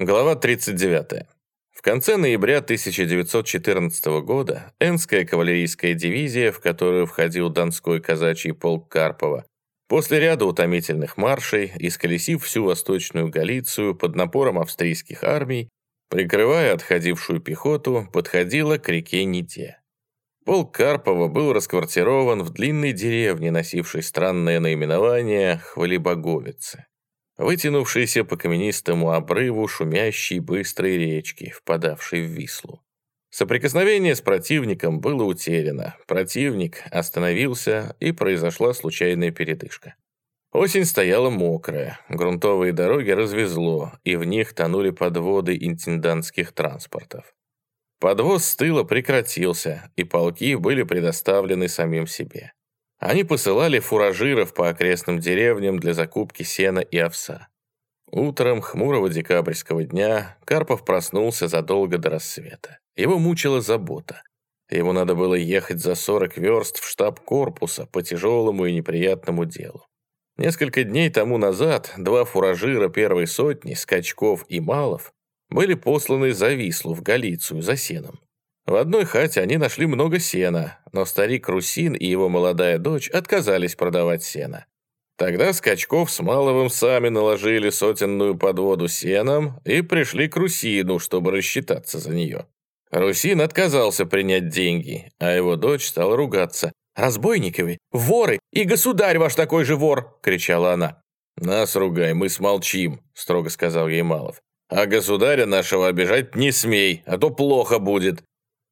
Глава 39. В конце ноября 1914 года Энская кавалерийская дивизия, в которую входил Донской казачий полк Карпова, после ряда утомительных маршей, исколесив всю Восточную Галицию под напором австрийских армий, прикрывая отходившую пехоту, подходила к реке Ните. Полк Карпова был расквартирован в длинной деревне, носившей странное наименование Хвалибоговицы вытянувшейся по каменистому обрыву шумящей быстрой речки, впадавшей в Вислу. Соприкосновение с противником было утеряно, противник остановился, и произошла случайная передышка. Осень стояла мокрая, грунтовые дороги развезло, и в них тонули подводы интендантских транспортов. Подвоз с тыла прекратился, и полки были предоставлены самим себе. Они посылали фуражиров по окрестным деревням для закупки сена и овса. Утром хмурого декабрьского дня Карпов проснулся задолго до рассвета. Его мучила забота. Ему надо было ехать за 40 верст в штаб корпуса по тяжелому и неприятному делу. Несколько дней тому назад два фуражира первой сотни, Скачков и Малов, были посланы за Вислу в Галицию за сеном. В одной хате они нашли много сена, но старик Русин и его молодая дочь отказались продавать сено. Тогда Скачков с Маловым сами наложили сотенную подводу сеном и пришли к Русину, чтобы рассчитаться за нее. Русин отказался принять деньги, а его дочь стала ругаться. «Разбойниковы, воры, и государь ваш такой же вор!» — кричала она. «Нас ругай, мы смолчим», — строго сказал ей Малов. «А государя нашего обижать не смей, а то плохо будет.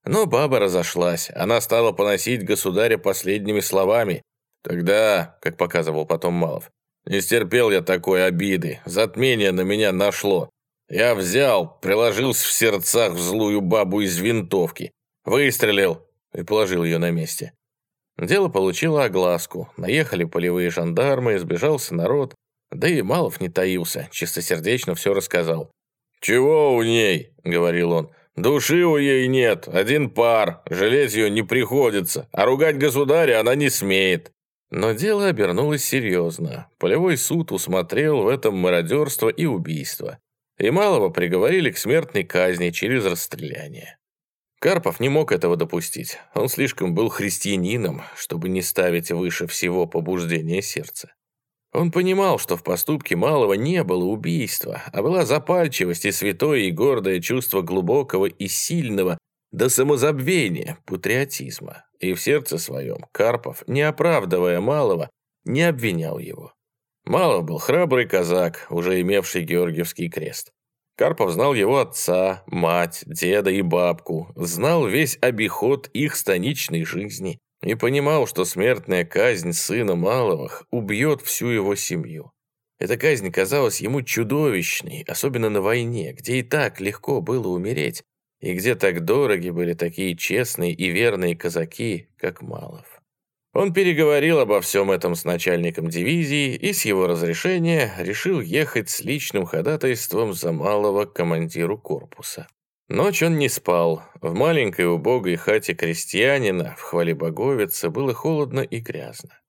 Но баба разошлась. Она стала поносить государя последними словами. Тогда, как показывал потом Малов, не стерпел я такой обиды. Затмение на меня нашло. Я взял, приложился в сердцах в злую бабу из винтовки, выстрелил и положил ее на месте. Дело получило огласку. Наехали полевые жандармы, сбежался народ. Да и Малов не таился, чистосердечно все рассказал. «Чего у ней?» — говорил он. Души у ей нет, один пар, жалеть ее не приходится, а ругать государя она не смеет. Но дело обернулось серьезно. Полевой суд усмотрел в этом мародерство и убийство. И малого приговорили к смертной казни через расстреляние. Карпов не мог этого допустить. Он слишком был христианином, чтобы не ставить выше всего побуждения сердца. Он понимал, что в поступке малого не было убийства, а была запальчивость и святое и гордое чувство глубокого и сильного до самозабвения, патриотизма. И в сердце своем Карпов, не оправдывая малого, не обвинял его. Малов был храбрый казак, уже имевший Георгиевский крест. Карпов знал его отца, мать, деда и бабку, знал весь обиход их станичной жизни, и понимал, что смертная казнь сына Маловых убьет всю его семью. Эта казнь казалась ему чудовищной, особенно на войне, где и так легко было умереть, и где так дороги были такие честные и верные казаки, как Малов. Он переговорил обо всем этом с начальником дивизии и с его разрешения решил ехать с личным ходатайством за Малого к командиру корпуса. Ночь он не спал. В маленькой убогой хате крестьянина в Хвалебоговице было холодно и грязно.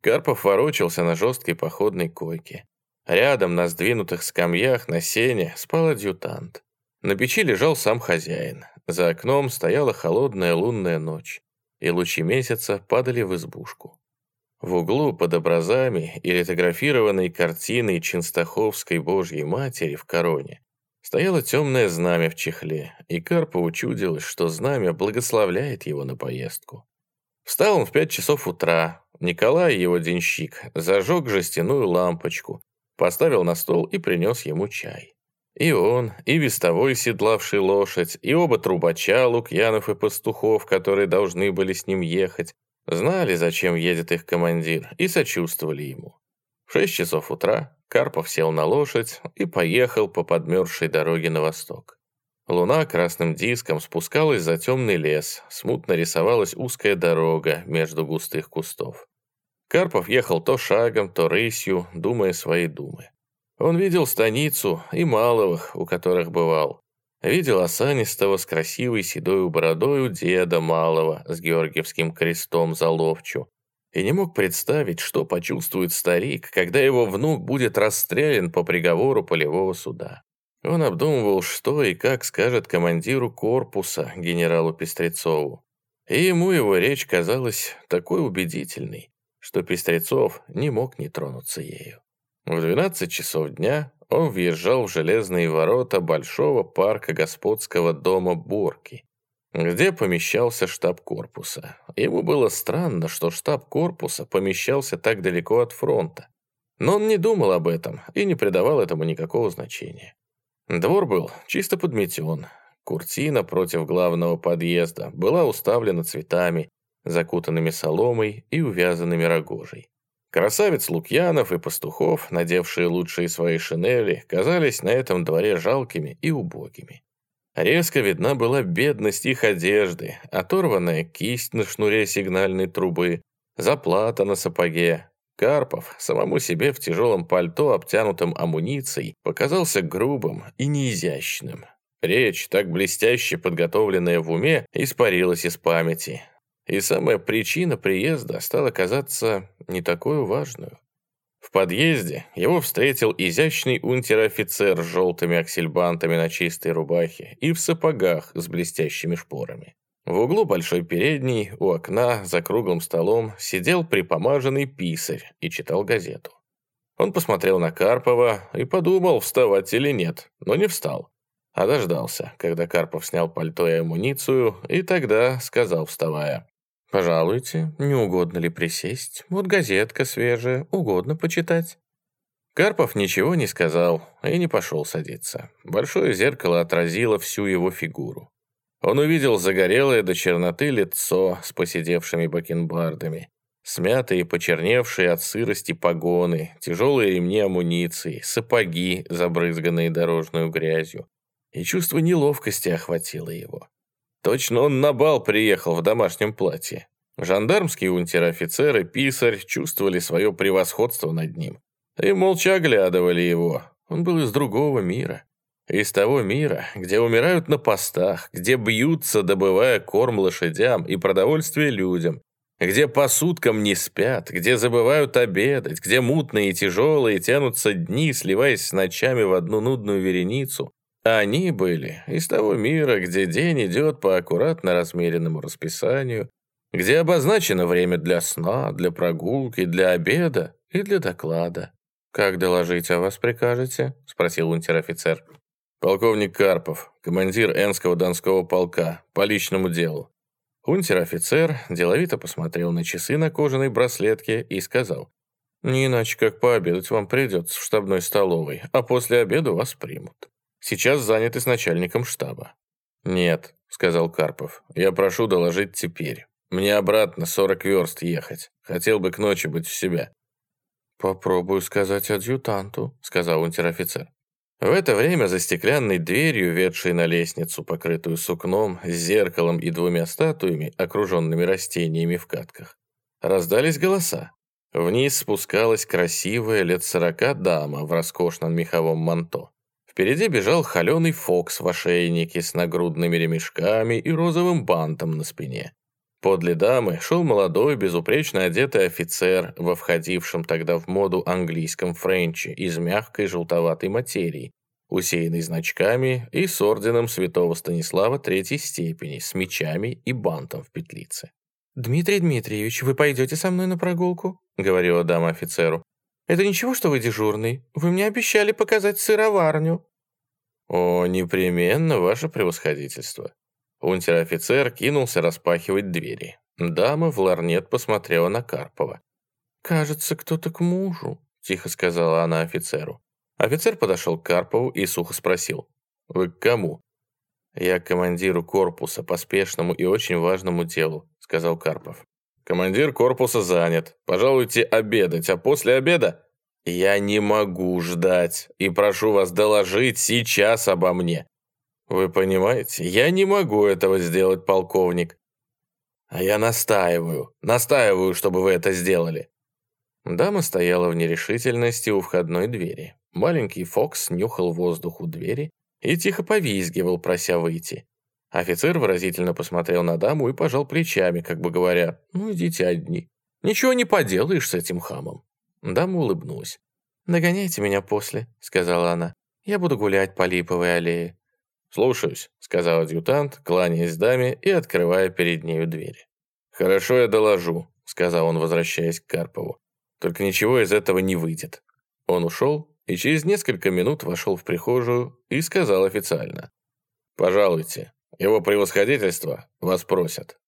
Карпов ворочался на жесткой походной койке. Рядом на сдвинутых скамьях на сене спал адъютант. На печи лежал сам хозяин. За окном стояла холодная лунная ночь, и лучи месяца падали в избушку. В углу под образами и литографированной картиной Ченстаховской Божьей Матери в короне Стояло темное знамя в чехле, и Карпову чудилось, что знамя благословляет его на поездку. Встал он в пять часов утра. Николай, его денщик, зажег жестяную лампочку, поставил на стол и принес ему чай. И он, и вестовой, седлавший лошадь, и оба трубача, Лукьянов и Пастухов, которые должны были с ним ехать, знали, зачем едет их командир, и сочувствовали ему. В шесть часов утра Карпов сел на лошадь и поехал по подмерзшей дороге на восток. Луна красным диском спускалась за темный лес, смутно рисовалась узкая дорога между густых кустов. Карпов ехал то шагом, то рысью, думая свои думы. Он видел станицу и маловых, у которых бывал. Видел осанистого с красивой седой бородою деда малого с георгиевским крестом за ловчу, и не мог представить, что почувствует старик, когда его внук будет расстрелян по приговору полевого суда. Он обдумывал, что и как скажет командиру корпуса, генералу Пестрецову. И ему его речь казалась такой убедительной, что Пестрецов не мог не тронуться ею. В 12 часов дня он въезжал в железные ворота большого парка господского дома Борки, где помещался штаб корпуса. Ему было странно, что штаб корпуса помещался так далеко от фронта. Но он не думал об этом и не придавал этому никакого значения. Двор был чисто подметен. Куртина против главного подъезда была уставлена цветами, закутанными соломой и увязанными рогожей. Красавец Лукьянов и пастухов, надевшие лучшие свои шинели, казались на этом дворе жалкими и убогими. Резко видна была бедность их одежды, оторванная кисть на шнуре сигнальной трубы, заплата на сапоге. Карпов, самому себе в тяжелом пальто, обтянутом амуницией, показался грубым и неизящным. Речь, так блестяще подготовленная в уме, испарилась из памяти. И самая причина приезда стала казаться не такой важную. В подъезде его встретил изящный унтер-офицер с желтыми аксельбантами на чистой рубахе и в сапогах с блестящими шпорами. В углу большой передней, у окна, за круглым столом, сидел припомаженный писарь и читал газету. Он посмотрел на Карпова и подумал, вставать или нет, но не встал, а дождался, когда Карпов снял пальто и амуницию, и тогда сказал, вставая, «Пожалуйте, не угодно ли присесть? Вот газетка свежая, угодно почитать». Карпов ничего не сказал и не пошел садиться. Большое зеркало отразило всю его фигуру. Он увидел загорелое до черноты лицо с посидевшими бакенбардами, смятые и почерневшие от сырости погоны, тяжелые ремни амуниции, сапоги, забрызганные дорожную грязью. И чувство неловкости охватило его. Точно он на бал приехал в домашнем платье. Жандармские унтер-офицеры, писарь чувствовали свое превосходство над ним. И молча оглядывали его. Он был из другого мира. Из того мира, где умирают на постах, где бьются, добывая корм лошадям и продовольствие людям, где по суткам не спят, где забывают обедать, где мутные и тяжелые тянутся дни, сливаясь с ночами в одну нудную вереницу, они были из того мира, где день идет по аккуратно размеренному расписанию, где обозначено время для сна, для прогулки, для обеда и для доклада. «Как доложить о вас прикажете?» — спросил унтер-офицер. «Полковник Карпов, командир Энского Донского полка, по личному делу». Унтер-офицер деловито посмотрел на часы на кожаной браслетке и сказал, «Не иначе, как пообедать вам придется в штабной столовой, а после обеда вас примут». Сейчас заняты с начальником штаба». «Нет», — сказал Карпов, — «я прошу доложить теперь. Мне обратно 40 верст ехать. Хотел бы к ночи быть в себя». «Попробую сказать адъютанту», — сказал унтер-офицер. В это время за стеклянной дверью, ведшей на лестницу, покрытую сукном, с зеркалом и двумя статуями, окруженными растениями в катках, раздались голоса. Вниз спускалась красивая лет сорока дама в роскошном меховом манто. Впереди бежал холеный Фокс в ошейнике с нагрудными ремешками и розовым бантом на спине. Подле дамы шел молодой, безупречно одетый офицер во входившем тогда в моду английском френче из мягкой желтоватой материи, усеянный значками и с орденом святого Станислава третьей степени, с мечами и бантом в петлице. «Дмитрий Дмитриевич, вы пойдете со мной на прогулку?» — говорила дама офицеру. Это ничего, что вы дежурный? Вы мне обещали показать сыроварню». «О, непременно, ваше превосходительство». Унтер-офицер кинулся распахивать двери. Дама в ларнет посмотрела на Карпова. «Кажется, кто-то к мужу», — тихо сказала она офицеру. Офицер подошел к Карпову и сухо спросил. «Вы к кому?» «Я к командиру корпуса по спешному и очень важному делу», — сказал Карпов. Командир корпуса занят. Пожалуйте обедать, а после обеда я не могу ждать и прошу вас доложить сейчас обо мне. Вы понимаете, я не могу этого сделать, полковник. А я настаиваю, настаиваю, чтобы вы это сделали. Дама стояла в нерешительности у входной двери. Маленький Фокс нюхал воздух у двери и тихо повизгивал, прося выйти. Офицер выразительно посмотрел на даму и пожал плечами, как бы говоря, «Ну, идите одни. Ничего не поделаешь с этим хамом». Дама улыбнулась. «Догоняйте меня после», — сказала она. Я буду гулять по Липовой аллее». «Слушаюсь», — сказал адъютант, кланяясь даме и открывая перед нею дверь. «Хорошо, я доложу», — сказал он, возвращаясь к Карпову. «Только ничего из этого не выйдет». Он ушел и через несколько минут вошел в прихожую и сказал официально. «Пожалуйте, его превосходительство вас просят».